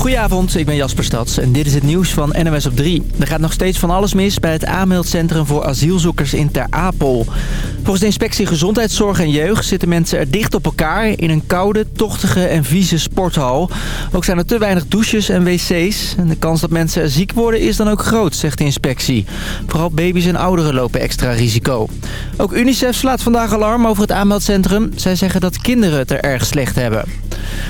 Goedenavond, ik ben Jasper Stads en dit is het nieuws van NMS op 3. Er gaat nog steeds van alles mis bij het aanmeldcentrum voor asielzoekers in Ter Apel. Volgens de inspectie Gezondheidszorg en Jeugd zitten mensen er dicht op elkaar... in een koude, tochtige en vieze sporthal. Ook zijn er te weinig douches en wc's. En de kans dat mensen er ziek worden is dan ook groot, zegt de inspectie. Vooral baby's en ouderen lopen extra risico. Ook UNICEF slaat vandaag alarm over het aanmeldcentrum. Zij zeggen dat kinderen het er erg slecht hebben.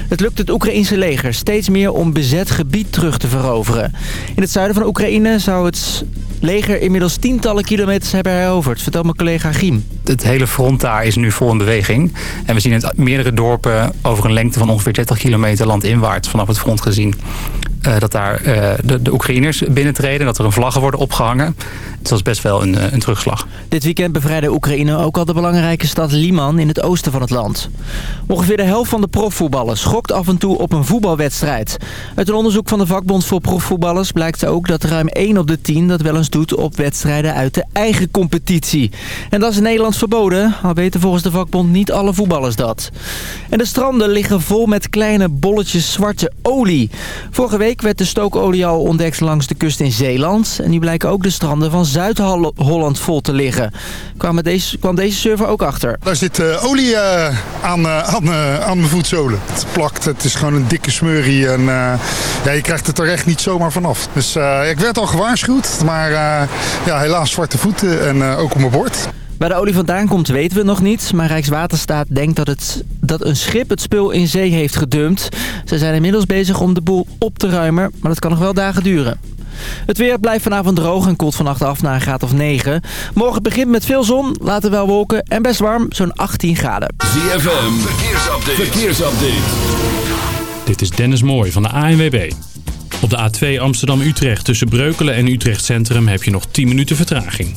Het lukt het Oekraïense leger steeds meer om bezet gebied terug te veroveren. In het zuiden van Oekraïne zou het leger inmiddels tientallen kilometers hebben heroverd. Vertel mijn collega Giem. Het hele front daar is nu vol in beweging. En we zien in meerdere dorpen over een lengte van ongeveer 30 kilometer landinwaarts vanaf het front gezien. Uh, dat daar uh, de, de Oekraïners binnentreden. Dat er een vlaggen worden opgehangen. Dat is best wel een, uh, een terugslag. Dit weekend bevrijdde Oekraïne ook al de belangrijke stad Liman in het oosten van het land. Ongeveer de helft van de profvoetballers schokt af en toe op een voetbalwedstrijd. Uit een onderzoek van de vakbond voor profvoetballers blijkt ook dat ruim 1 op de 10 dat wel eens doet op wedstrijden uit de eigen competitie. En dat is in Nederland verboden, al weten volgens de vakbond niet alle voetballers dat. En de stranden liggen vol met kleine bolletjes zwarte olie. Vorige week werd de stookolie al ontdekt langs de kust in Zeeland. En nu blijken ook de stranden van Zuid-Holland vol te liggen. Kwam, deze, kwam deze server ook achter. Daar zit uh, olie uh, aan, uh, aan, aan mijn voetzolen. Het plakt, het is gewoon een dikke smurrie. En ja, je krijgt het er echt niet zomaar vanaf. Dus ik werd al gewaarschuwd. Maar ja, helaas zwarte voeten en ook op mijn bord. Waar de olie vandaan komt weten we nog niet. Maar Rijkswaterstaat denkt dat, het, dat een schip het spul in zee heeft gedumpt. Ze zijn inmiddels bezig om de boel op te ruimen. Maar dat kan nog wel dagen duren. Het weer blijft vanavond droog en koelt vannacht af naar een graad of 9. Morgen begint met veel zon, later wel wolken en best warm, zo'n 18 graden. ZFM, verkeersupdate. verkeersupdate. Dit is Dennis Mooij van de ANWB. Op de A2 Amsterdam-Utrecht tussen Breukelen en Utrecht Centrum heb je nog 10 minuten vertraging.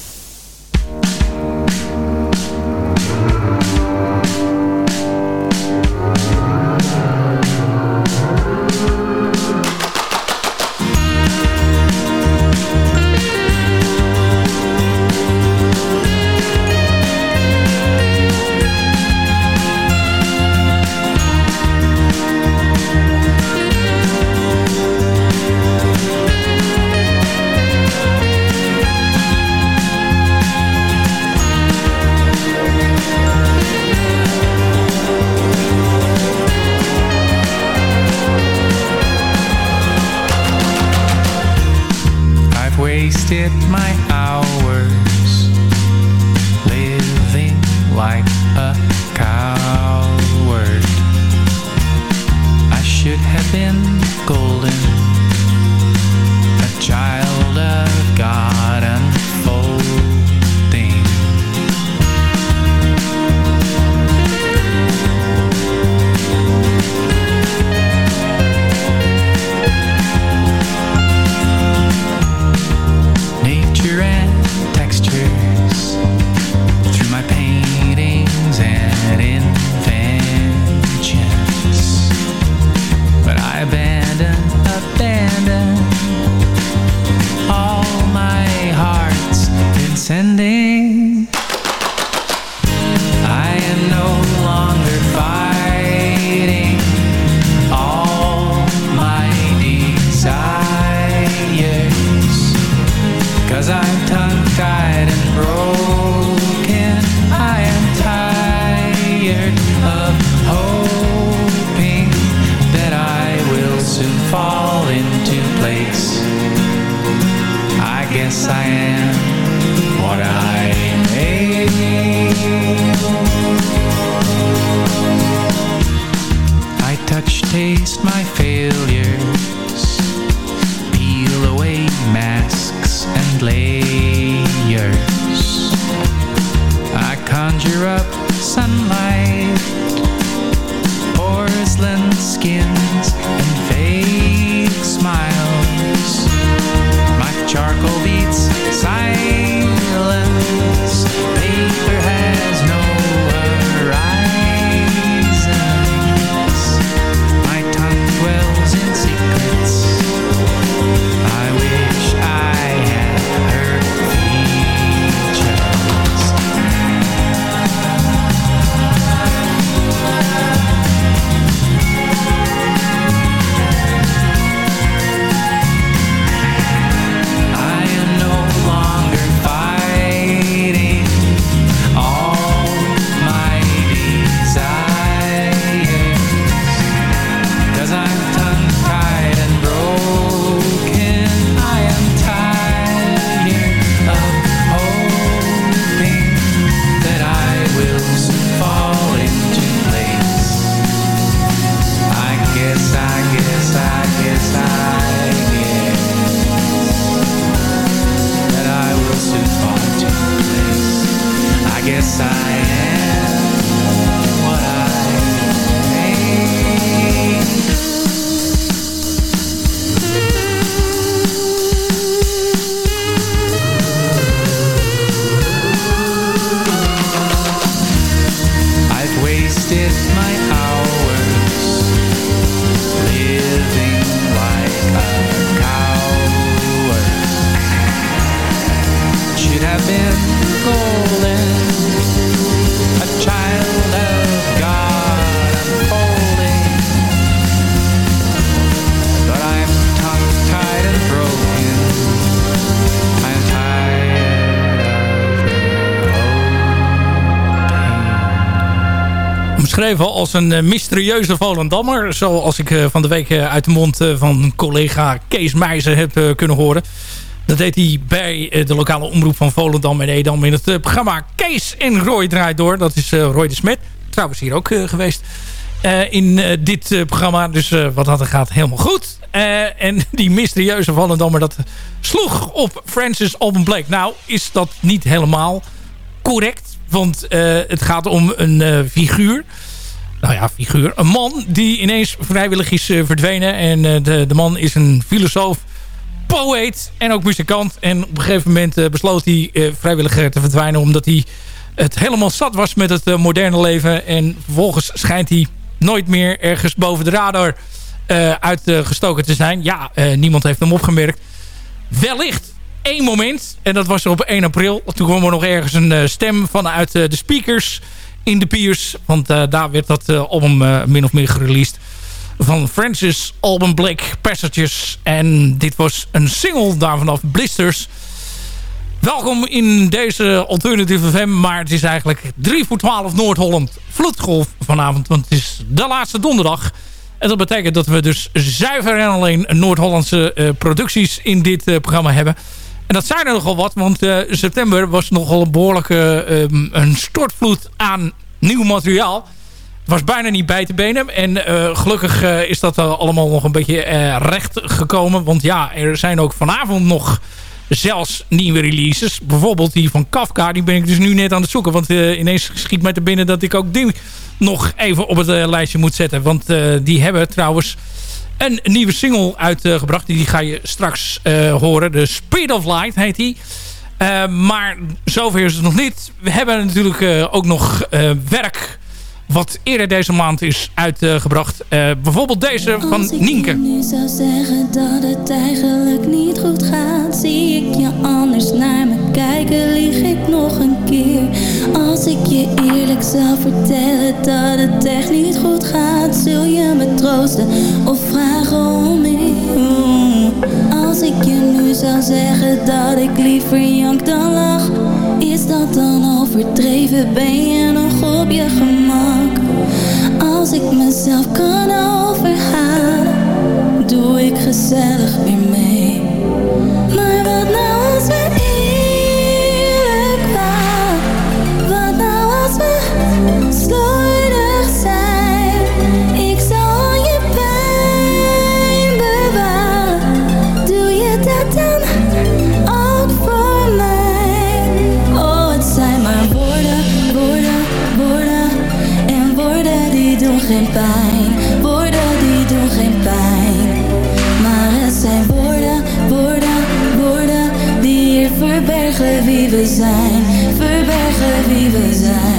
Wasted my hours living like a coward. I should have been golden, a child of God unfolding. Een eh, mysterieuze Volendammer. Zoals ik eh, van de week eh, uit de mond van collega Kees Meijzer heb kunnen horen. Dat deed hij bij de lokale omroep van Volendam en Edam in het programma Kees en Roy draait door. Dat is Roy de Smet. Trouwens hier ook geweest in dit programma. Dus wat dat gaat helemaal goed. En die mysterieuze Volendammer dat sloeg op Francis Alban Blake. Nou is dat niet helemaal correct. Want het gaat om een figuur. Nou ja, figuur. Een man die ineens vrijwillig is eh, verdwenen. En eh, de, de man is een filosoof, poëet en ook muzikant. En op een gegeven moment eh, besloot hij vrijwillig te verdwijnen. Omdat hij het helemaal zat was met het moderne leven. En vervolgens schijnt hij nooit meer ergens boven de radar uitgestoken te zijn. Ja, niemand heeft hem opgemerkt. Wellicht één moment. En dat was op 1 april. Toen kwam er nog ergens een stem vanuit de speakers in de Piers. Want eh, daar werd dat eh, album eh, min of meer gereleased. Van Francis Alban Blake Passages. En dit was een single daarvan af. Blisters. Welkom in deze Alternative FM. Maar het is eigenlijk 3 voor 12 Noord-Holland vloedgolf vanavond. Want het is de laatste donderdag. En dat betekent dat we dus zuiver en alleen Noord-Hollandse producties in dit programma hebben. En dat zijn er nogal wat, want eh, september was nogal een behoorlijke ehm, een stortvloed aan nieuw materiaal. Was bijna niet bij te benen. En eh, gelukkig eh, is dat allemaal nog een beetje recht gekomen. Want ja, er zijn ook vanavond nog zelfs nieuwe releases. Bijvoorbeeld die van Kafka. Die ben ik dus nu net aan het zoeken. Want ineens schiet mij te binnen dat ik ook die nog even op het lijstje moet zetten. Want die hebben trouwens een nieuwe single uitgebracht. die ga je straks eh, horen. De Speed of Light heet die. Eh, maar zover is het nog niet. We hebben natuurlijk eh, ook nog werk wat eerder deze maand is uitgebracht. Bijvoorbeeld deze van Als ik Nienke. nu zou zeggen dat het eigenlijk niet goed gaat Zie ik je anders naar me kijken, lieg ik nog een keer. Als ik je eerlijk zou vertellen dat het echt niet goed gaat Zul je me troosten of vragen om meer? Als ik je nu zou zeggen dat ik liever jank dan lach Is dat dan overdreven, ben je nog op je gemak? Als ik mezelf kan overhalen doe ik gezellig weer mee. Maar wat nou als we geen pijn, woorden die doen geen pijn. Maar het zijn woorden, woorden, woorden die hier verbergen wie we zijn, verbergen wie we zijn.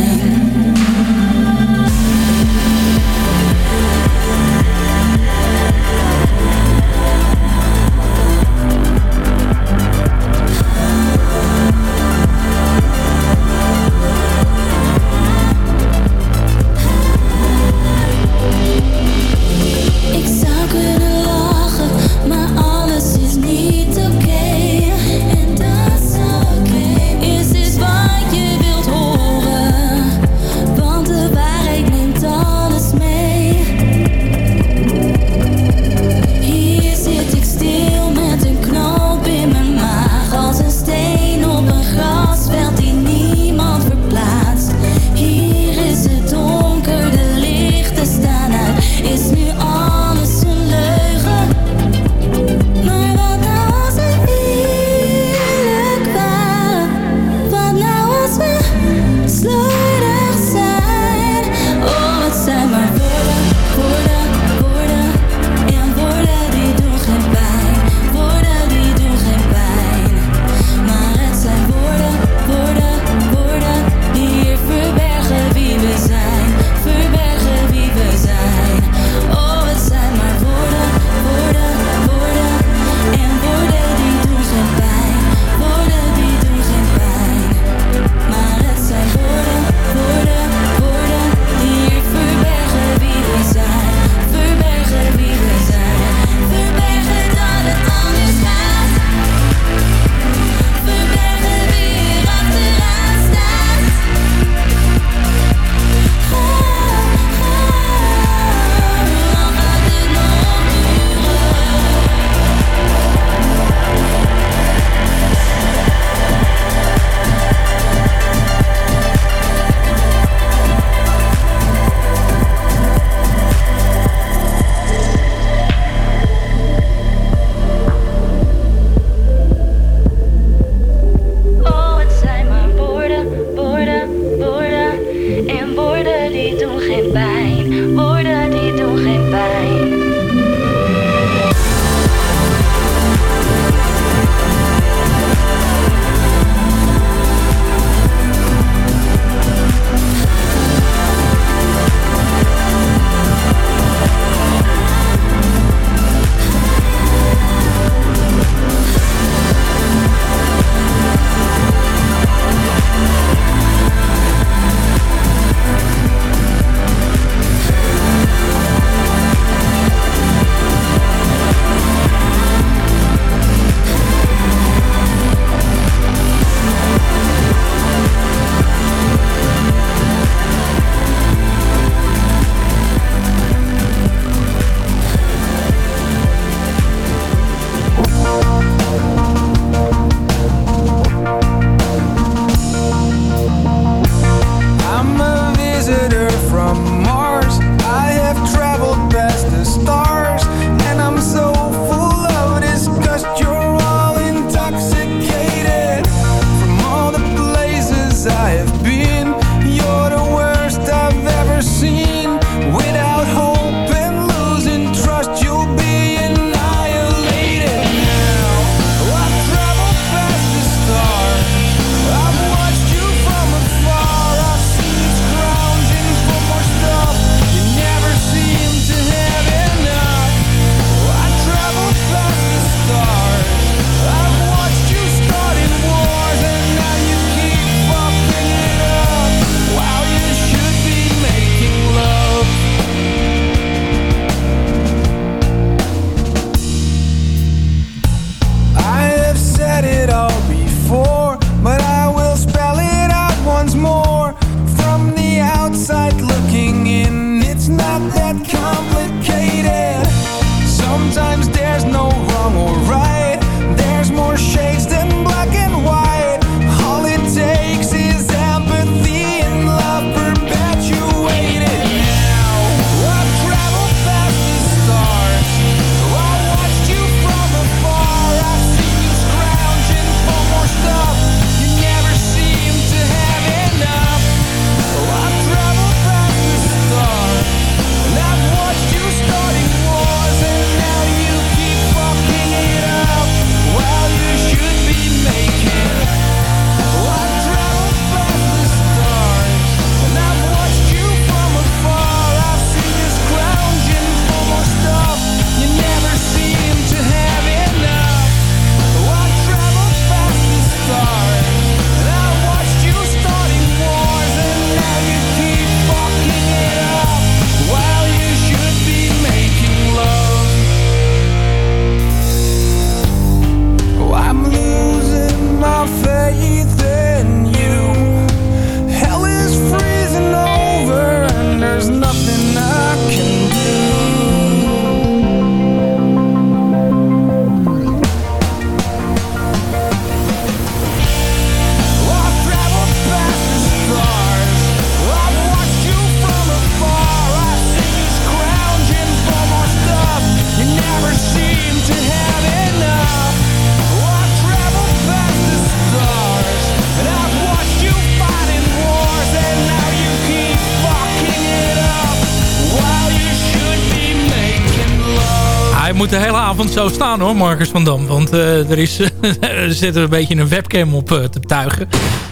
Moet de hele avond zo staan hoor, Marcus van Dam. Want eh, er, is, er zit een beetje een webcam op te tuigen.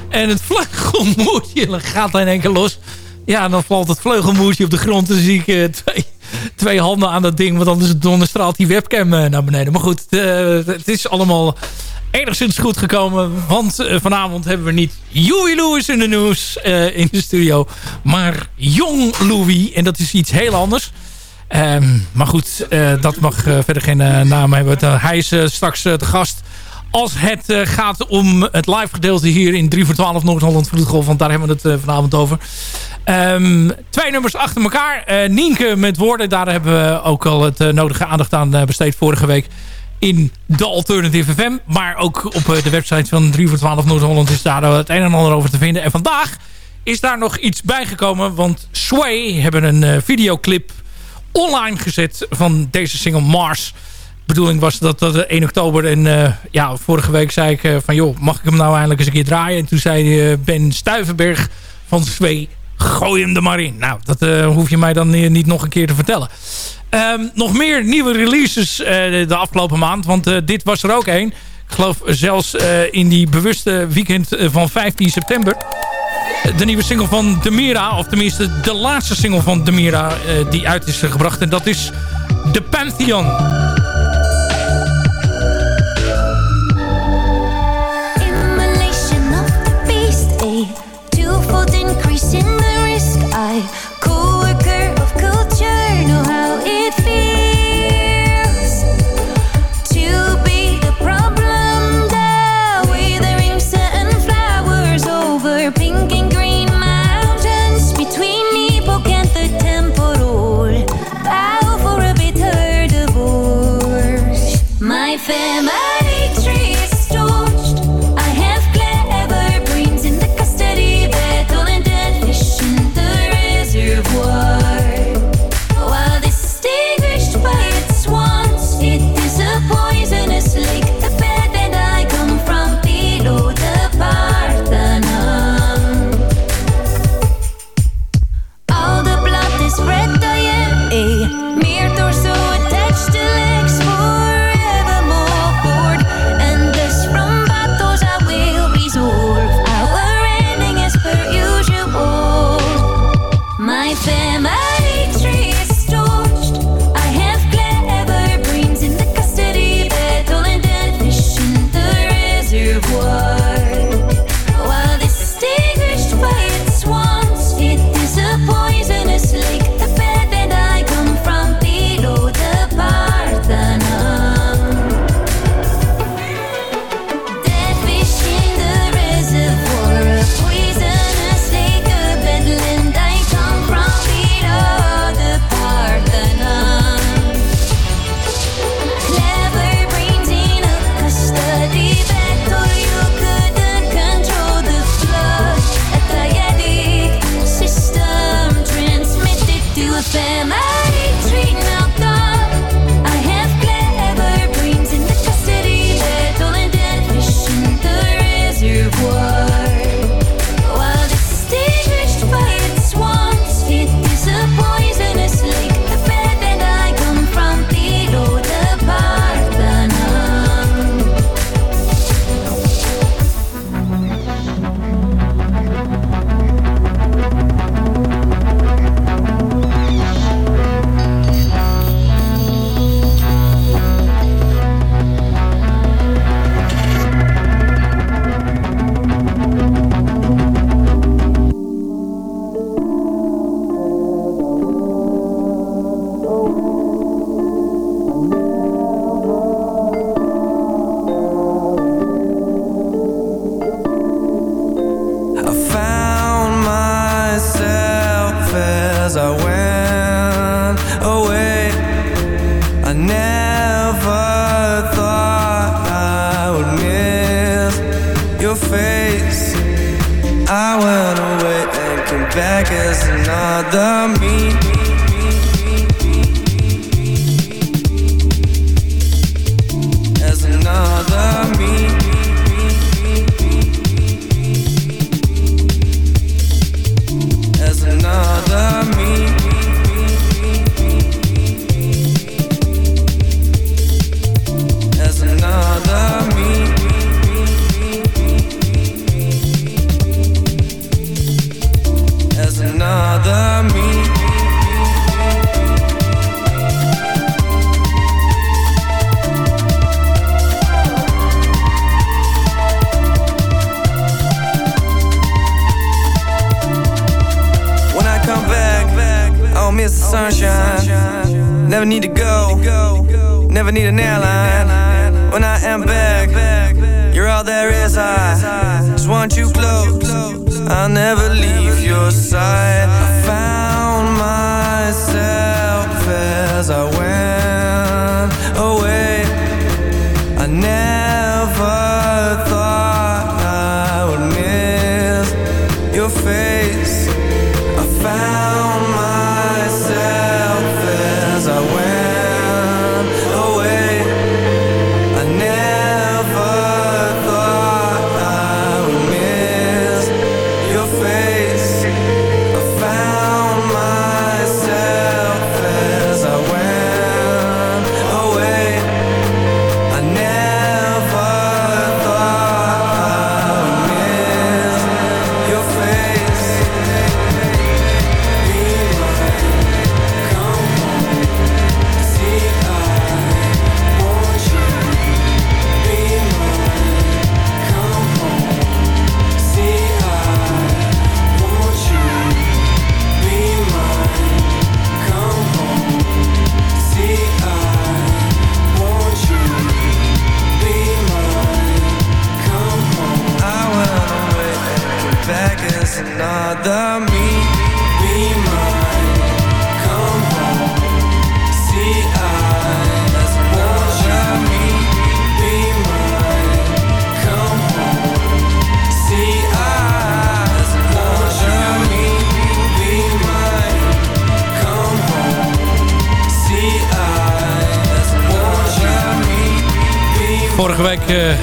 En het vleugelmoertje gaat in één keer los. Ja, dan valt het vleugelmoertje op de grond. Dan zie ik twee, twee handen aan dat ding. Want anders donderstraalt die webcam naar beneden. Maar goed, het is allemaal enigszins goed gekomen. Want vanavond hebben we niet Joey Louis in de nieuws in de studio. Maar Jong Louis. En dat is iets heel anders. Ehm, maar goed, uh, dat mag uh, verder geen uh, naam hebben. hij is straks te gast als het gaat om het live gedeelte hier in 3 voor 12 Noord-Holland Vloedgolf. Want daar hebben we het vanavond over. Um, twee nummers achter elkaar. Nienke met woorden. Daar hebben we ook al het nodige aandacht aan besteed vorige week. In de Alternative FM. Maar ook op de website van 3 voor 12 Noord-Holland is daar het een en ander over te vinden. En vandaag is daar nog iets bijgekomen. Want Sway hebben een videoclip online gezet van deze single Mars. De bedoeling was dat dat 1 oktober en uh, ja, vorige week zei ik uh, van joh, mag ik hem nou eindelijk eens een keer draaien? En toen zei uh, Ben Stuivenberg van Zwee, gooi hem er maar in. Nou, dat hoef je mij dan niet nog een keer te vertellen. Um, nog meer nieuwe releases de afgelopen maand, want dit was er ook één. Ik geloof zelfs in die bewuste weekend van 15 september de nieuwe single van Demira. Of tenminste de laatste single van Demira uh, die uit is gebracht. En dat is The Pantheon.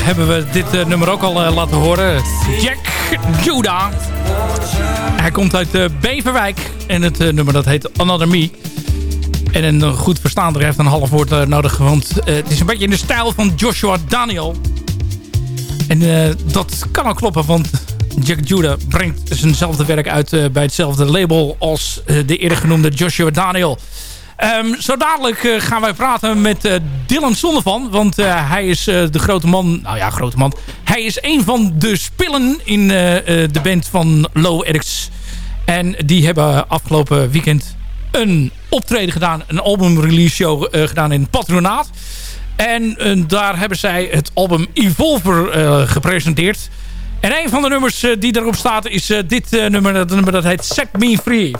Hebben we dit eh, nummer ook al eh, laten horen. Jack Judah. Hij komt uit eh, Beverwijk. En het nummer dat heet Another Me. En een goed verstaander heeft een half woord nodig. Want het is een beetje in de stijl van Joshua Daniel. En dat kan ook kloppen. Want Jack Judah brengt zijnzelfde werk uit bij hetzelfde label als de eerder genoemde Joshua Daniel. Ehm, zo dadelijk gaan wij praten met Dylan Zonnevan. Want eh, hij is eh, de grote man. Nou ja, grote man. Hij is een van de spillen in eh, de band van Low Eric's. En die hebben afgelopen weekend een optreden gedaan. Een album-release show gedaan in Patronaat. En daar hebben zij het album Evolver gepresenteerd. En een van de nummers die erop staat is dit nummer. Dat nummer dat heet Set Me Free.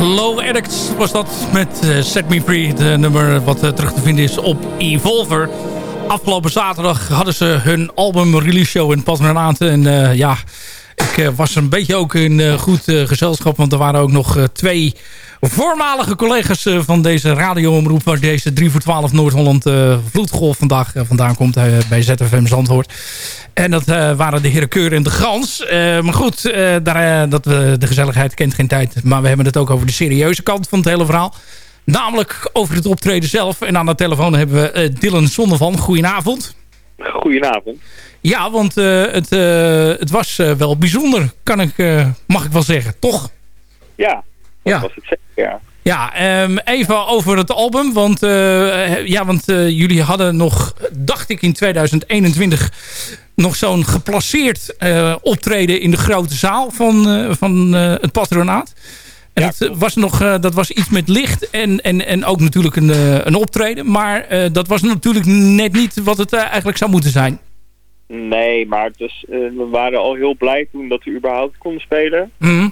Low Addicts was dat met eh, Set Me Free. De nummer wat eh, terug te vinden is op Evolver. Afgelopen zaterdag hadden ze hun album release show in Patronaat. En eh, ja, ik eh, was een beetje ook in eh, goed eh, gezelschap. Want er waren ook nog twee voormalige collega's van deze radioomroep... waar deze 3 voor 12 Noord-Holland Vloedgolf vandaag vandaan komt bij ZFM Zandvoort. En dat waren de heren Keur en de Gans. Eh, maar goed, daar, dat, de gezelligheid kent geen tijd. Maar we hebben het ook over de serieuze kant van het hele verhaal. Namelijk over het optreden zelf. En aan de telefoon hebben we Dylan Zonnevan. Goedenavond. Goedenavond. Ja, want eh, het, eh, het was eh, wel bijzonder, kan ik, mag ik wel zeggen. Toch? Ja, dat Ja. was het zeker, ja. Ja, ehm, even over het album. Want, ja, want jullie hadden nog, dacht ik in 2021... nog zo'n geplaceerd optreden in de grote zaal van, van het patronaat. En dat, eh, was nog, eh, dat was iets met licht en, en, en ook natuurlijk een, eh, een optreden. Maar eh, dat was natuurlijk net niet wat het eigenlijk zou moeten zijn. Nee, maar het we waren al heel blij toen dat we überhaupt konden spelen. Mhm.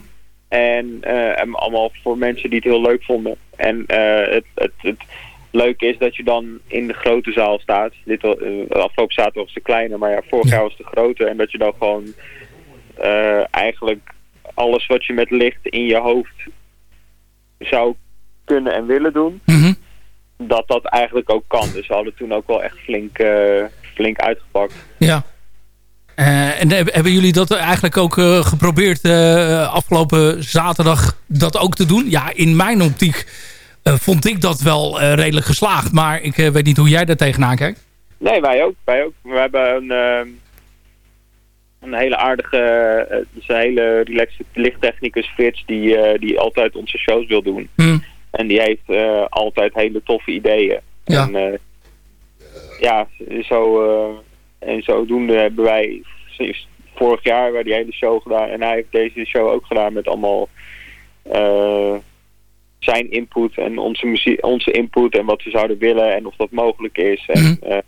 En, eh, en allemaal voor mensen die het heel leuk vonden. En eh, het, het, het leuke is dat je dan in de grote zaal staat. Dit, afgelopen zaterdag was de kleine, maar ja, vorig jaar was de grote. En dat je dan gewoon eh, eigenlijk alles wat je met licht in je hoofd zou kunnen en willen doen, Mhm. dat dat eigenlijk ook kan. Dus we hadden toen ook wel echt flink, eh, flink uitgepakt. Ja. Eh, en heb- hebben jullie dat eigenlijk ook eh, geprobeerd afgelopen zaterdag dat ook te doen? Ja, in mijn optiek vond ik dat wel redelijk geslaagd. Maar ik weet niet hoe jij daar tegenaan kijkt. Nee, wij ook. Wij ook. We hebben een, een hele aardige, dus een hele relaxed lichttechnicus Frits die, eh, die altijd onze shows wil doen. Hm. En die heeft eh, altijd hele toffe ideeën. Ja. En ja, zo, en zodoende hebben wij sinds vorig jaar waar die hele show gedaan. En hij heeft deze show ook gedaan met allemaal zijn input en onze, muziek, onze input en wat we zouden willen en of dat mogelijk is. En eh,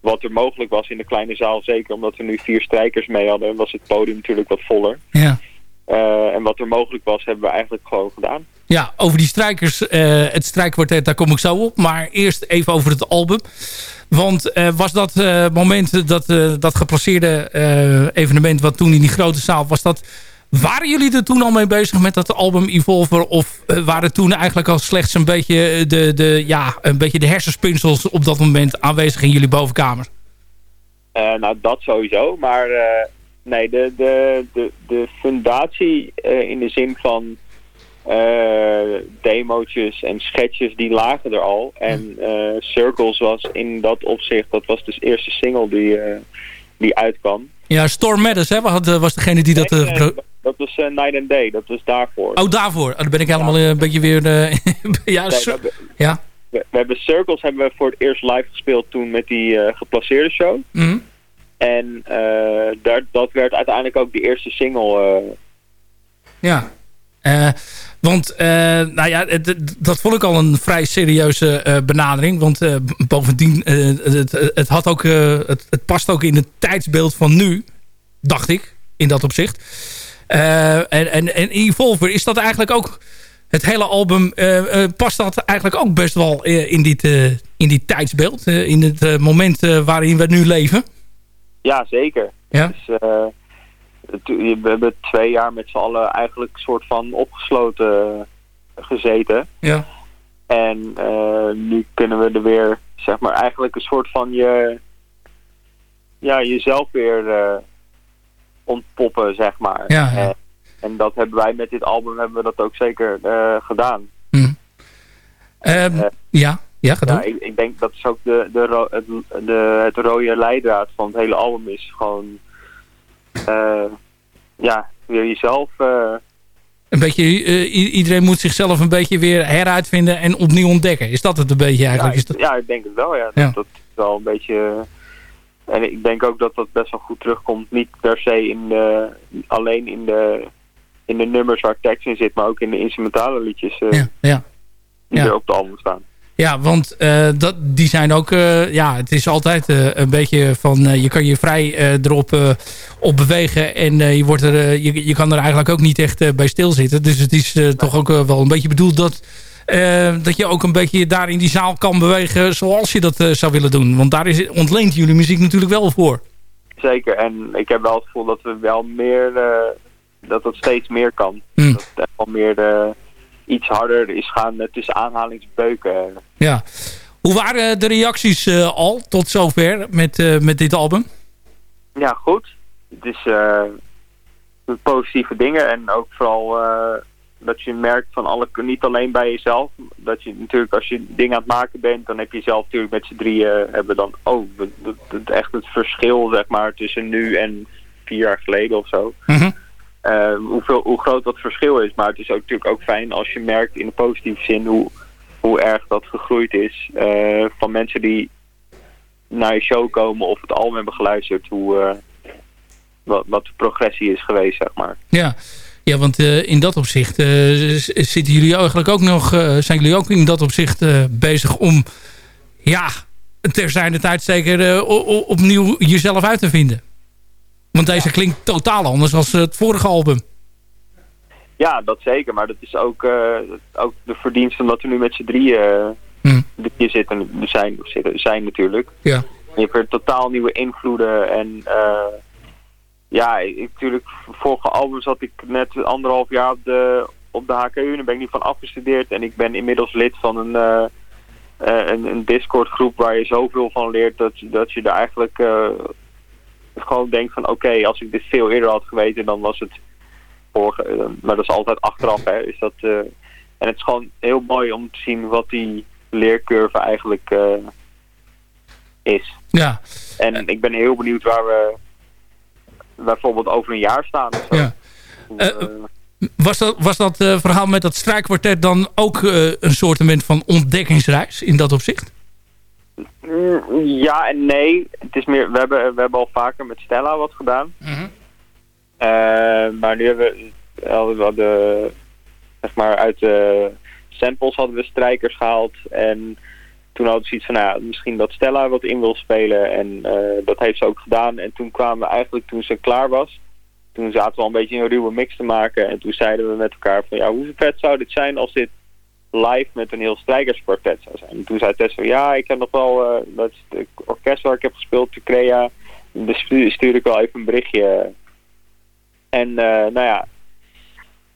wat er mogelijk was in de kleine zaal, zeker omdat we nu vier strijkers mee hadden, was het podium natuurlijk wat voller. Ja. Eh, en wat er mogelijk was, hebben we eigenlijk gewoon gedaan. Ja, over die strijkers, eh, het strijkkwartet, daar kom ik zo op. Maar eerst even over het album. Want eh, was dat moment, dat, dat geplaceerde evenement... wat toen in die grote zaal was, dat... Waren jullie er toen al mee bezig met dat album Evolver? Of eh, waren toen eigenlijk al slechts een beetje de, de, ja, een beetje de hersenspinsels op dat moment aanwezig in jullie bovenkamer? Eh, nou, dat sowieso. Maar eh, nee, de, de, de, de fundatie eh, in de zin van eh demootjes en sketches, die lagen er al. En eh, Circles was in dat opzicht, dat was dus de eerste single die, eh, die uitkwam. Ja, Storm Matters hè, was- was degene die dat... eh, Nee, dat was eh, Night and Day, dat was daarvoor. oh, daarvoor. Oh, dan ben ik helemaal eh, een beetje weer... eh, ja, Nee, we, hebben, ja. we, we hebben Circles hebben we voor het eerst live gespeeld toen met die geplaceerde show. Mhm. En daar, dat werd uiteindelijk ook de eerste single. Ja. Want, nou ja, dat vond ik al een vrij serieuze benadering. Want bovendien, het, het, had ook, het, het past ook in het tijdsbeeld van nu, dacht ik, in dat opzicht. Eh, en, en, en Evolver, is dat eigenlijk ook, het hele album, eh, eh, past dat eigenlijk ook best wel in, dit, in dit tijdsbeeld? in het moment waarin we nu leven? ja, zeker. Ja? Dus, we hebben twee jaar met z'n allen eigenlijk soort van opgesloten gezeten. Ja. En nu kunnen we er weer, zeg maar, eigenlijk een soort van je, ja, jezelf weer ontpoppen, zeg maar. Ja, ja. En, dat hebben wij met dit album hebben we dat ook zeker eh, gedaan. Ehm, ja, ja, Ja, door. ik, ik denk dat is ook de, de, het, de, het rode leidraad van het hele album is gewoon eh, ja, weer jezelf eh, Een beetje, eh, iedereen moet zichzelf een beetje weer heruitvinden en opnieuw ontdekken. Is dat het een beetje eigenlijk? ja, Is dat... ik, ja, ik denk het wel, ja. Ja. dat is wel een beetje en ik denk ook dat dat best wel goed terugkomt. Niet per se in de, alleen in de, in de nummers waar tekst in zit, maar ook in de instrumentale liedjes eh, ja. die Ja. er op het album staan. Ja, want eh, dat, die zijn ook... eh, ja, het is altijd een beetje van... je kan je vrij erop op bewegen. En je, wordt er, je, je kan er eigenlijk ook niet echt bij stilzitten. Dus het is toch ook wel een beetje bedoeld dat... eh, dat je ook een beetje daar in die zaal kan bewegen zoals je dat eh, zou willen doen. Want daar is, ontleent jullie muziek natuurlijk wel voor. Zeker. En ik heb wel het gevoel dat we wel meer... eh, dat het steeds meer kan. Hm. Dat het echt wel meer iets harder is gaan tussen aanhalingsbeuken. Ja. Hoe waren de reacties al tot zover met, met dit album? Ja, goed. Het is positieve dingen en ook vooral dat je merkt van alle, niet alleen bij jezelf, dat je natuurlijk als je dingen aan het maken bent, dan heb je zelf natuurlijk met z'n drieën hebben dan, oh, dat, dat, dat echt het verschil zeg maar tussen nu en vier jaar geleden of zo. Eh, hoeveel, hoe groot dat verschil is. Maar het is ook, natuurlijk ook fijn als je merkt in de positieve zin hoe, hoe erg dat gegroeid is. eh, van mensen die naar je show komen of het album hebben geluisterd. Hoe, eh, wat, wat de progressie is geweest, zeg maar. Ja, ja want eh, in dat opzicht eh, zitten jullie eigenlijk ook nog, eh, zijn jullie ook in dat opzicht bezig om, ja, ter zijnde tijd zeker opnieuw jezelf uit te vinden. Want deze klinkt totaal anders dan het vorige album. Ja, dat zeker. Maar dat is ook, ook de verdienste omdat we nu met z'n drieën eh, Hm. drieën zitten, zijn, zitten, zijn natuurlijk. Ja. Je hebt weer totaal nieuwe invloeden en ja, ik, natuurlijk, vorige album zat ik net anderhalf jaar op de, op de HKU en daar ben ik niet van afgestudeerd en ik ben inmiddels lid van een, eh, eh, een, een Discord groep waar je zoveel van leert dat, dat je er eigenlijk eh, gewoon denkt van oké, als ik dit veel eerder had geweten dan was het vorige, maar dat is altijd achteraf hè, is dat, en het is gewoon heel mooi om te zien wat die leercurve eigenlijk is. Ja. En ik ben heel benieuwd waar we bijvoorbeeld over een jaar staan. of zo. Ja. Hoe, Eh, eh, Was dat, was dat eh, verhaal met dat strijkkwartet dan ook een soort van ontdekkingsreis in dat opzicht? mm, ja en nee. Het is meer, we, hebben, we hebben al vaker met Stella wat gedaan. Eh, maar nu hebben we, hadden we zeg maar, uit de samples hadden we strijkers gehaald. En toen hadden we zoiets van, nou, misschien dat Stella wat in wil spelen. En eh, dat heeft ze ook gedaan. En toen kwamen we eigenlijk, toen ze klaar was, toen zaten we al een beetje een ruwe mix te maken. En toen zeiden we met elkaar van, ja, hoe vet zou dit zijn als dit live met een heel strijkerskwartet zou zijn. En toen zei Tess van, ja, ik heb nog wel, eh, dat het orkest waar ik heb gespeeld, de Crea. Dus stu- stuur ik wel even een berichtje. En eh, nou ja,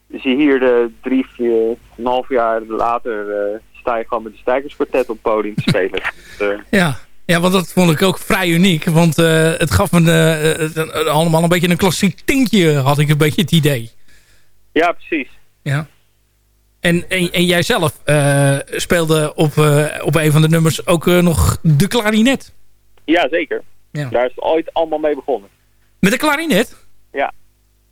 zie hier de drie, vier, een half jaar later sta je gewoon met een strijkerskwartet op het podium te spelen. Dus, eh, Ja. Ja, want dat vond ik ook vrij uniek. Want eh, het gaf me eh, allemaal een beetje een klassiek tintje, had ik een beetje het idee. ja, precies. Ja. En, en, en jij zelf speelde op, op een van de nummers ook nog de klarinet. Ja, zeker. Ja. Daar is het ooit allemaal mee begonnen. Met de klarinet? Ja.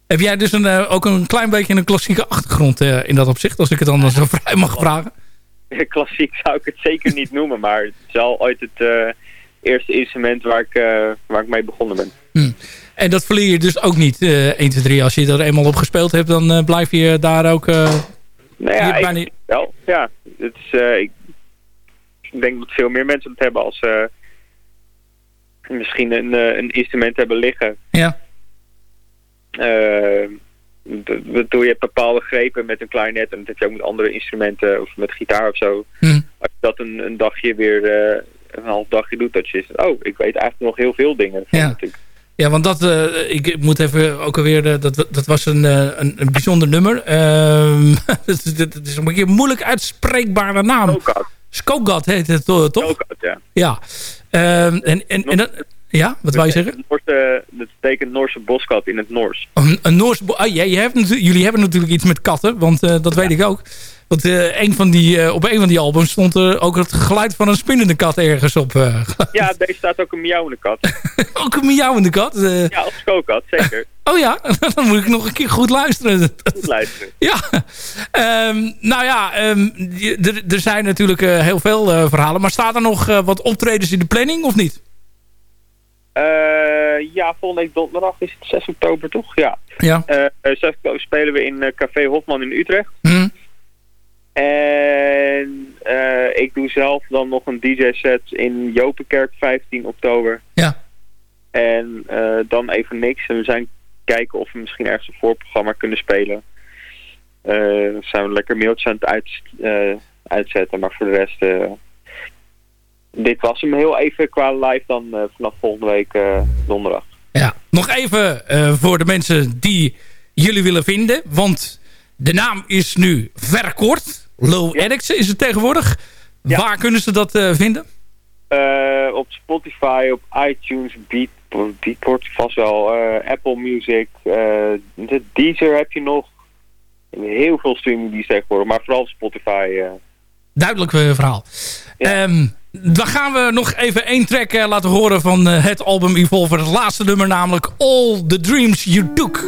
Heb jij dus een, ook een klein beetje een klassieke achtergrond in dat opzicht? Als ik het dan zo vrij mag vragen. Klassiek zou ik het zeker niet noemen, maar het is al ooit het eh, eerste instrument waar ik, eh, waar ik mee begonnen ben. Hm. En dat verlier je dus ook niet, eh 1, 2, 3. Als je er eenmaal op gespeeld hebt, dan blijf je daar ook... Nou ja, ik bijna- wel. Ja, het is, ik, denk dat veel meer mensen het hebben als ze misschien een, een instrument hebben liggen. Ja. D- bedoel, je bepaalde grepen met een klarinet en dat heb je ook met andere instrumenten of met gitaar of zo. Hm. Als je dat een, een dagje weer, eh, een half dagje doet, dat je zegt, oh, ik weet eigenlijk nog heel veel dingen. van Ja. natuurlijk. Ja, want dat, eh, ik moet even ook alweer, eh, dat, dat was een, een, een bijzonder nummer. Ehm het, is- het is een beetje een moeilijk uitspreekbare naam. Skogat heet het toch? Skogat, ja. Ja. Ehm, en, en, en dat, ja, wat wou je zeggen? Noorse, dat betekent Noorse boskat in het Noors. Een, een Noorse... Ah, hebt natu- jullie hebben natuurlijk iets met katten, want eh, dat weet ik ook. Want eh, een van die, eh, op een van die albums stond er ook het geluid van een spinnende kat ergens op. Ja, deze staat ook een miauwende kat. ook een miauwende kat. Ja, of skookat, zeker. Oh ja, dan moet ik nog een keer goed luisteren. Goed luisteren. Ja, Ehm, nou ja, ehm, er- zijn natuurlijk heel veel verhalen. Maar staat er nog wat optredens in de planning of niet? Eh, ja, volgende week donderdag is het 6 oktober, toch? Ja. Ja. Eh, 6 oktober spelen we in eh, Café Hofman in Utrecht. Hm. En eh, ik doe zelf dan nog een DJ-set in Jopenkerk 15 oktober. Ja. En eh, dan even niks. En we zijn kijken of we misschien ergens een voorprogramma kunnen spelen. Eh dan zijn we lekker mailtjes aan het uit, eh, uitzetten. Maar voor de rest... dit was hem heel even qua live dan eh, vanaf volgende week eh, donderdag. Ja, nog even eh, voor de mensen die jullie willen vinden. Want de naam is nu verkort. Low Addicts is het tegenwoordig. Waar kunnen ze dat vinden? Op Spotify, op iTunes, Beat, Beatport vast wel, Apple Music, de Deezer heb je nog. Heel veel streaming die tegenwoordig, maar vooral Spotify. Duidelijk verhaal. Ehm, dan gaan we nog even één track eh, laten horen van eh, het album Evolver. Het laatste nummer namelijk All the Dreams You Took.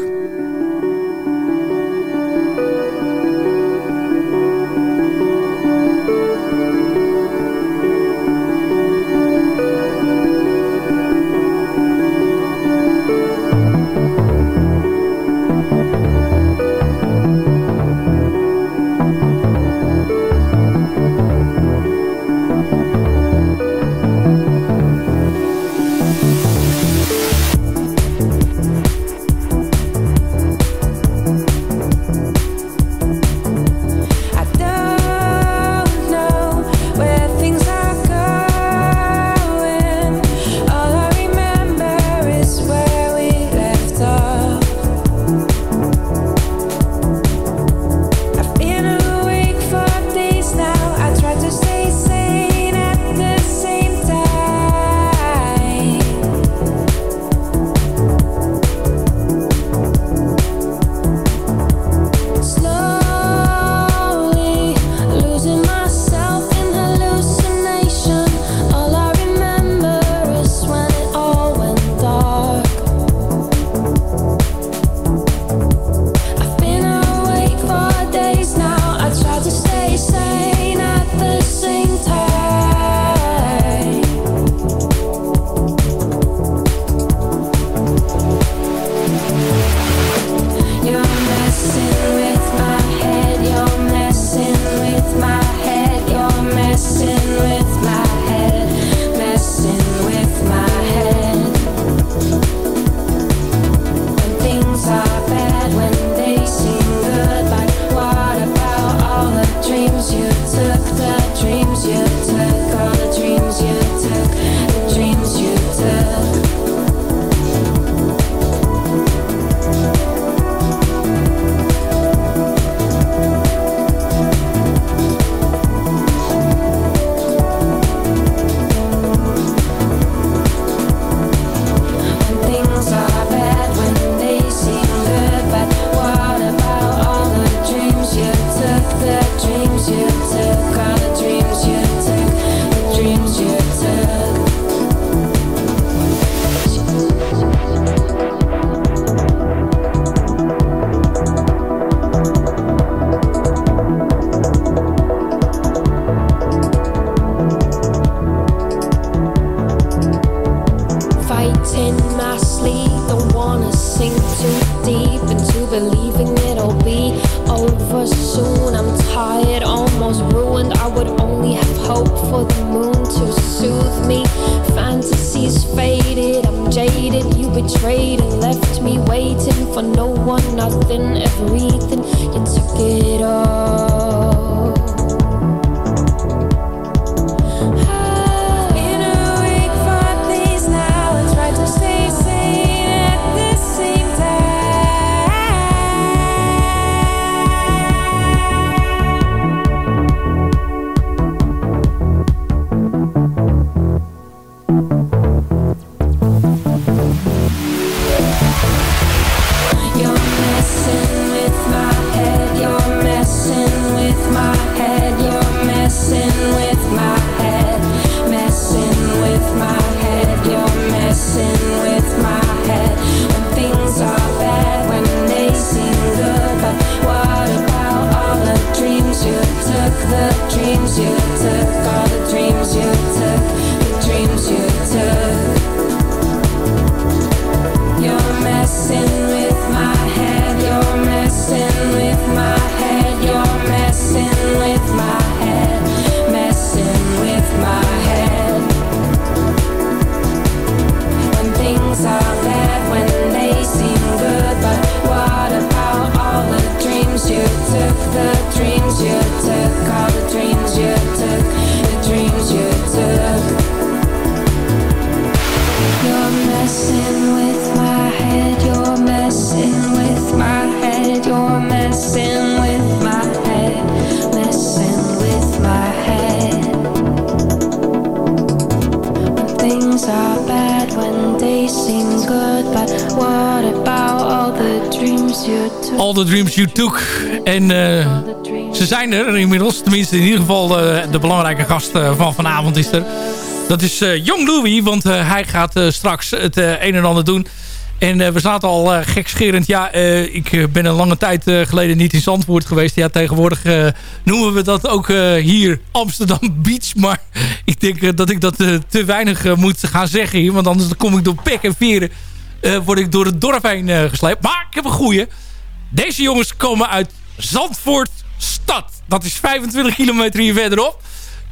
All the Dreams You Took. En eh, ze zijn er inmiddels. Tenminste, in ieder geval eh, de belangrijke gast eh, van vanavond is er. Dat is Young Louie, want hij gaat straks het een en ander doen. En we zaten al gekscherend. Ja, ik ben een lange tijd geleden niet in Zandvoort geweest. Ja, tegenwoordig noemen we dat ook hier Amsterdam Beach. Maar ik denk dat ik dat te weinig moet gaan zeggen hier. Want anders kom ik door pek en veren. word ik door het dorp heen gesleept. Maar ik heb een goeie. Deze jongens komen uit Zandvoort stad. Dat is 25 kilometer hier verderop.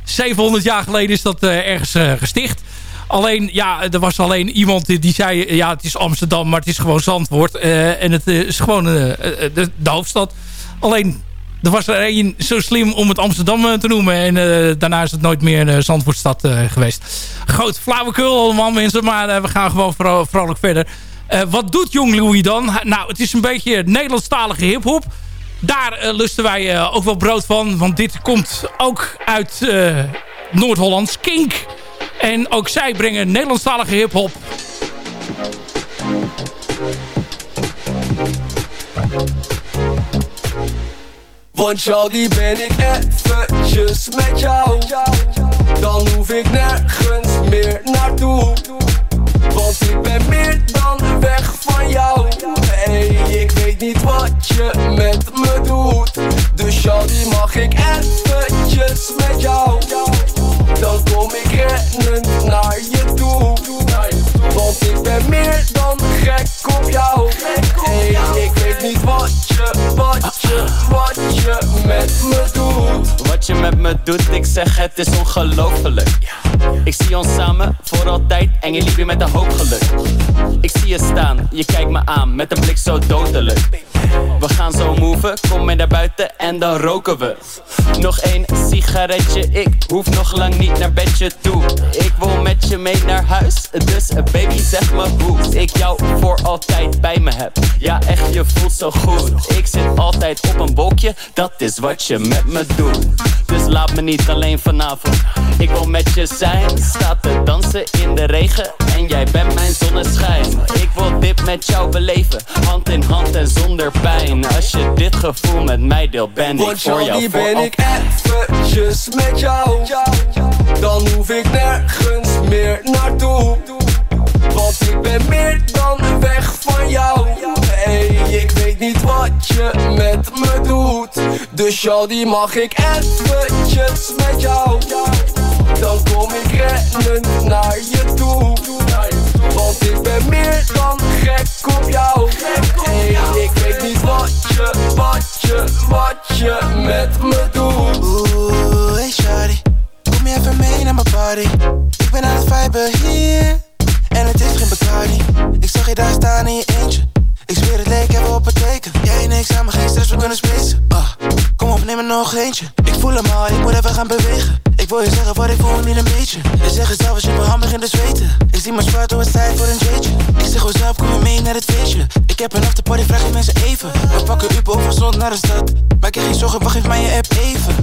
700 jaar geleden is dat eh, ergens eh, gesticht. Alleen, ja, er was alleen iemand die, zei... ja, het is Amsterdam, maar het is gewoon Zandvoort. Eh, en het is gewoon de, hoofdstad. Alleen, er was er één zo slim om het Amsterdam te noemen. En daarna is het nooit meer uh, Zandvoortstad geweest. Groot flauwekul allemaal mensen, maar we gaan gewoon vro vrolijk verder. Eh, wat doet Jong Louis dan? Nou, het is een beetje Nederlandstalige hiphop. Daar eh, lusten wij eh, ook wel brood van. Want dit komt ook uit eh, Noord-Holland. Skink. En ook zij brengen Nederlandstalige hiphop. Want die ben ik eventjes met jou Dan hoef ik nergens meer naartoe je met me doet. Dus die mag ik eventjes met jou? Dan kom ik rennend naar je toe. Want ik ben meer dan gek op jou. Ik weet niet wat je, wat je, wat je met me doet. Wat je met me doet, ik zeg het is ongelooflijk Ik zie ons samen voor altijd en je liep weer met een hoop geluk. Ik zie je staan, je kijkt me aan met een blik zo dodelijk. We gaan zo move, kom mee naar buiten en dan roken we. Nog één sigaretje, ik hoef nog lang niet naar bedje toe. Ik wil met je mee naar huis, dus baby zeg me hoe Ik jou voor altijd bij me heb. Ja echt, je voelt zo goed. Ik zit altijd op een wolkje, dat is wat je met me doet. Dus laat me niet alleen vanavond. Ik wil met je zijn, sta te dansen in de regen En jij bent mijn zonneschijn. Ik wil dit met jou beleven, hand in hand en zonder pijn. Als je dit gevoel met mij deelt, ben ik Want voor jou voor ben altijd. ik eventjes met jou. Dan hoef ik nergens meer naartoe Want ik ben meer dan weg van jou. Hey, ik weet niet wat je met me doet. Dus jou mag ik eventjes met jou? Dan kom ik rennend naar je toe. Want ik ben meer dan gek op jou. Hey, ik weet niet wat je, wat je, wat je met me doet. Oeh, hey shawty Kom je even mee naar mijn party? Ik ben aan het viben hier het is geen Bacardi. Ik zag je daar staan in je eentje. Ik zweer het leek even op het teken. Jij en ik samen geen stress, we kunnen spacen ah, Kom op, neem er nog eentje. Ik voel hem al, ik moet even gaan bewegen wil je zeggen wat ik voel, niet een beetje? Je zegt het zelf als je me hand begint te zweten. Ik zie mijn zwart door het tijd voor een jeetje. Ik zeg what's up, kom je mee naar het feestje? Ik heb een afterparty, vraag je mensen even. We pakken Uber of van zon naar de stad. Maak je geen zorgen, wacht, geef mij je app even.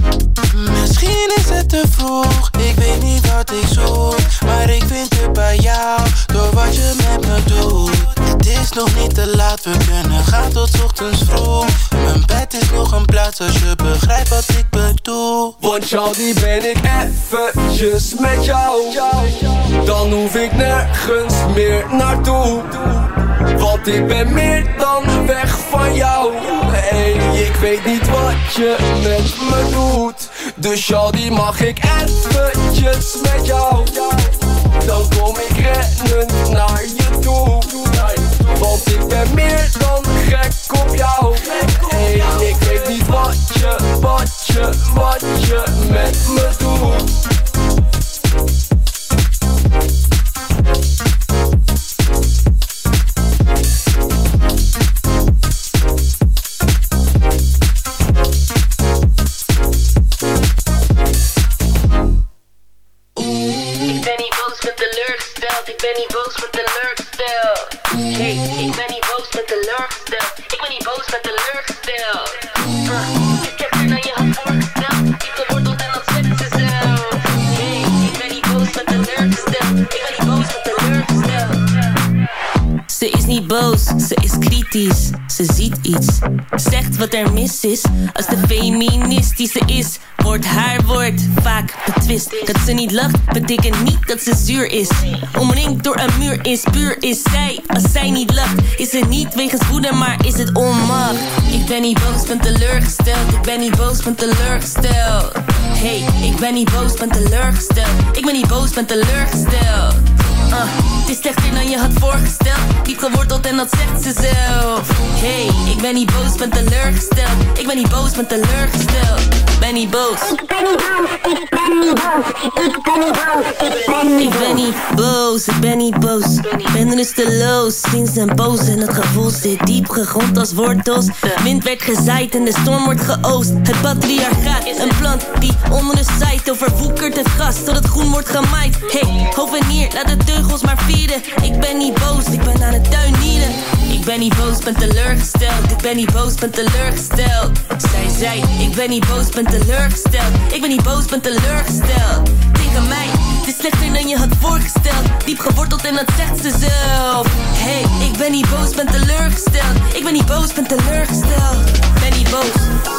Misschien is het te vroeg, ik weet niet wat ik zoek. Maar ik vind het bij jou, door wat je met me doet is nog niet te laat, we kunnen gaan tot ochtends vroeg. Mijn bed is nog een plaats als je begrijpt wat ik bedoel. Want die ben ik eventjes met jou. Dan hoef ik nergens meer naartoe. Want ik ben meer dan weg van jou. Hey, ik weet niet wat je met me doet. Dus die mag ik eventjes met jou? Dan kom ik rennend naar je toe Want ik ben meer dan gek op jou. Hey, ik weet niet wat je, wat je, wat je met me doet Ik ben niet boos met de lurkster. Ik ben niet boos met de lurkster. Uh, ik heb er naar je voor. voorgesteld. Ik geworteld en dat zegt ze zelf. Hey, ik ben niet boos met de lurkster. Ik ben niet boos met de lurkster. Ze is niet boos, ze is ze ziet iets, zegt wat er mis is. Als de feministische is, wordt haar woord vaak betwist. Dat ze niet lacht, betekent niet dat ze zuur is. Omringd door een muur is puur is zij. Als zij niet lacht, is het niet wegens woede, maar is het onmacht. Ik ben niet boos, ben teleurgesteld. Ik ben niet boos, ben teleurgesteld. Hey, ik ben niet boos, ben teleurgesteld. Ik ben niet boos, ben teleurgesteld. Uh, het is slechter dan je had voorgesteld. Diep geworteld en dat zegt ze zelf. Hey, ik ben niet boos, ben teleurgesteld. Ik ben niet boos, ben teleurgesteld. Ben niet boos. Ik ben niet boos, ik ben niet boos. Ik ben niet boos, ik ben niet boos. Ik ben niet boos, ik ben niet boos. Ik ben rusteloos, sinds en boos. En het gevoel zit diep gegrond als wortels. Wind werd gezaaid en de storm wordt geoost. Het patriarchaat, een plant die onder de zijt overwoekert het gras. Tot het groen wordt gemaaid. Hey, hovenier, laat de maar. Ik ben niet boos, ik ben aan het tuinieren. Ik ben niet boos, ben teleurgesteld. Ik ben niet boos, ben teleurgesteld. Zij zei, ik ben niet boos, ben teleurgesteld. Ik ben niet boos, ben teleurgesteld. Tegen mij, het is slechter dan je had voorgesteld. Diep geworteld en dat zegt ze zelf. Hey, ik ben niet boos, ben teleurgesteld. Ik ben niet boos, ben teleurgesteld. Ben niet boos.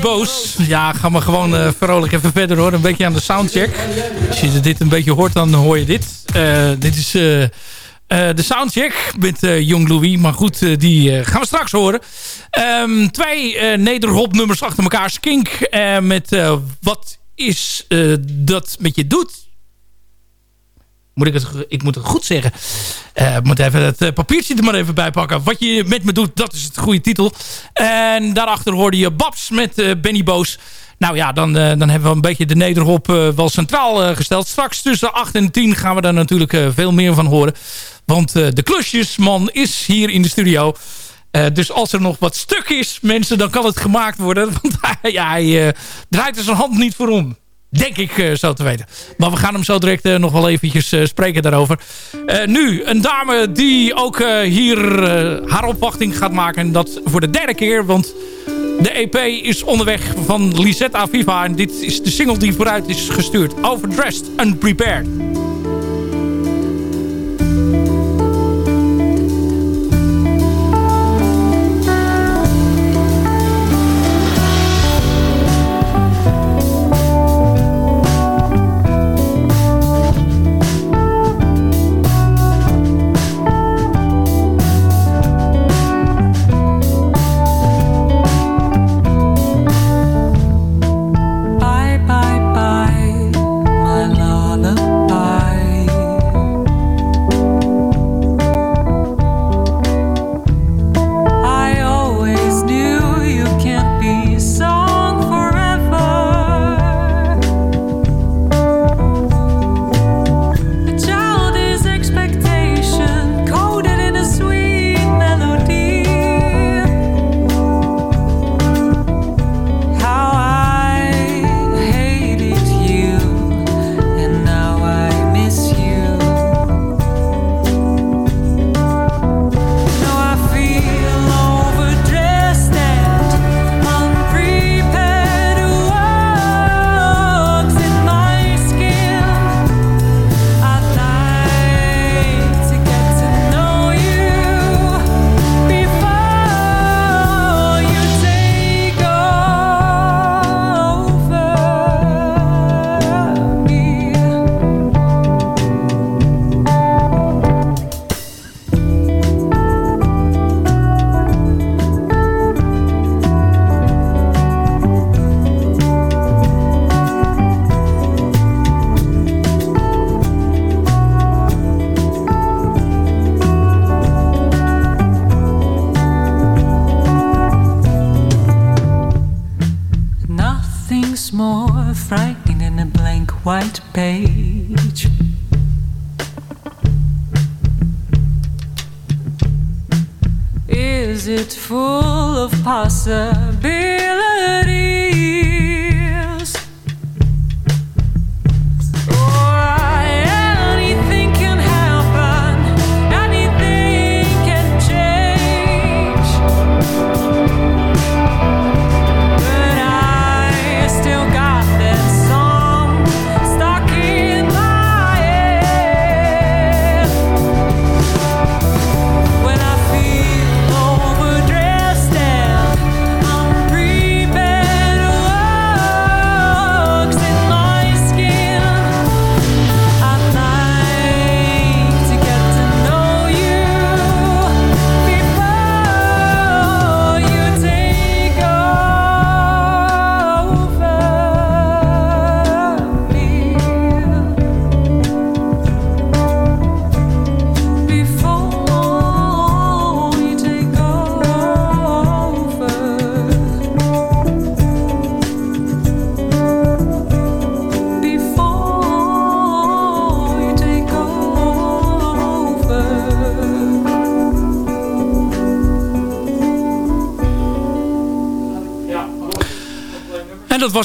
Boos. Ja, ga maar gewoon eh, vrolijk even verder hoor. Een beetje aan de soundcheck. Als je dit een beetje hoort, dan hoor je dit. Eh, dit is eh, de soundcheck met Young Louis. Maar goed, die gaan we straks horen. Ehm, twee nederhop nummers achter elkaar. Skink met Wat is dat met je doet? Moet ik, het, moet het goed zeggen. Ik moet even het eh, papiertje er maar even bij pakken. Wat je met me doet, dat is het goede titel. En daarachter hoorde je Babs met eh, Benny Boos. Nou ja, dan, dan hebben we een beetje de nederhop wel centraal gesteld. Straks tussen 8 en 10 gaan we daar natuurlijk veel meer van horen. Want de klusjesman is hier in de studio. Dus als er nog wat stuk is, mensen, dan kan het gemaakt worden. Want hij, draait er zijn hand niet voor om. Denk ik eh, zo te weten. Maar we gaan hem zo direct eh, nog wel eventjes eh, spreken daarover. Nu, een dame die ook hier haar opwachting gaat maken. En dat voor de derde keer. Want de EP is onderweg van Lisette Aviva. En dit is de single die vooruit is gestuurd. Overdressed, Unprepared.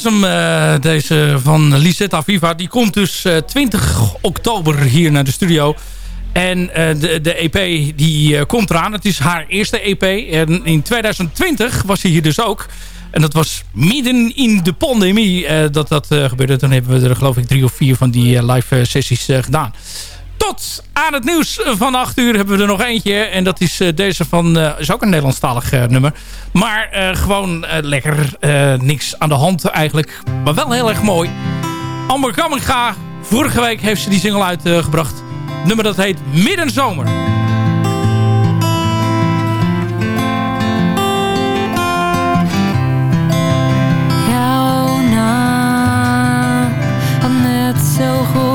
hem, eh, deze van Lisetta Viva. Die komt dus eh, 20 oktober hier naar de studio. En eh, de, de, EP die komt eraan. Het is haar eerste EP. En in 2020 was ze hier dus ook. En dat was midden in de pandemie dat dat gebeurde. Toen hebben we er geloof ik drie of vier van die live sessies gedaan. Aan het nieuws van 8 uur hebben we er nog eentje. En dat is eh, deze van... Eh, is ook een Nederlandstalig eh, nummer. Maar gewoon lekker. niks aan de hand eigenlijk. Maar wel heel erg mooi. Amber Kamminga. Vorige week heeft ze die single uitgebracht. nummer dat heet Middenzomer. Jouw naam had net zo goed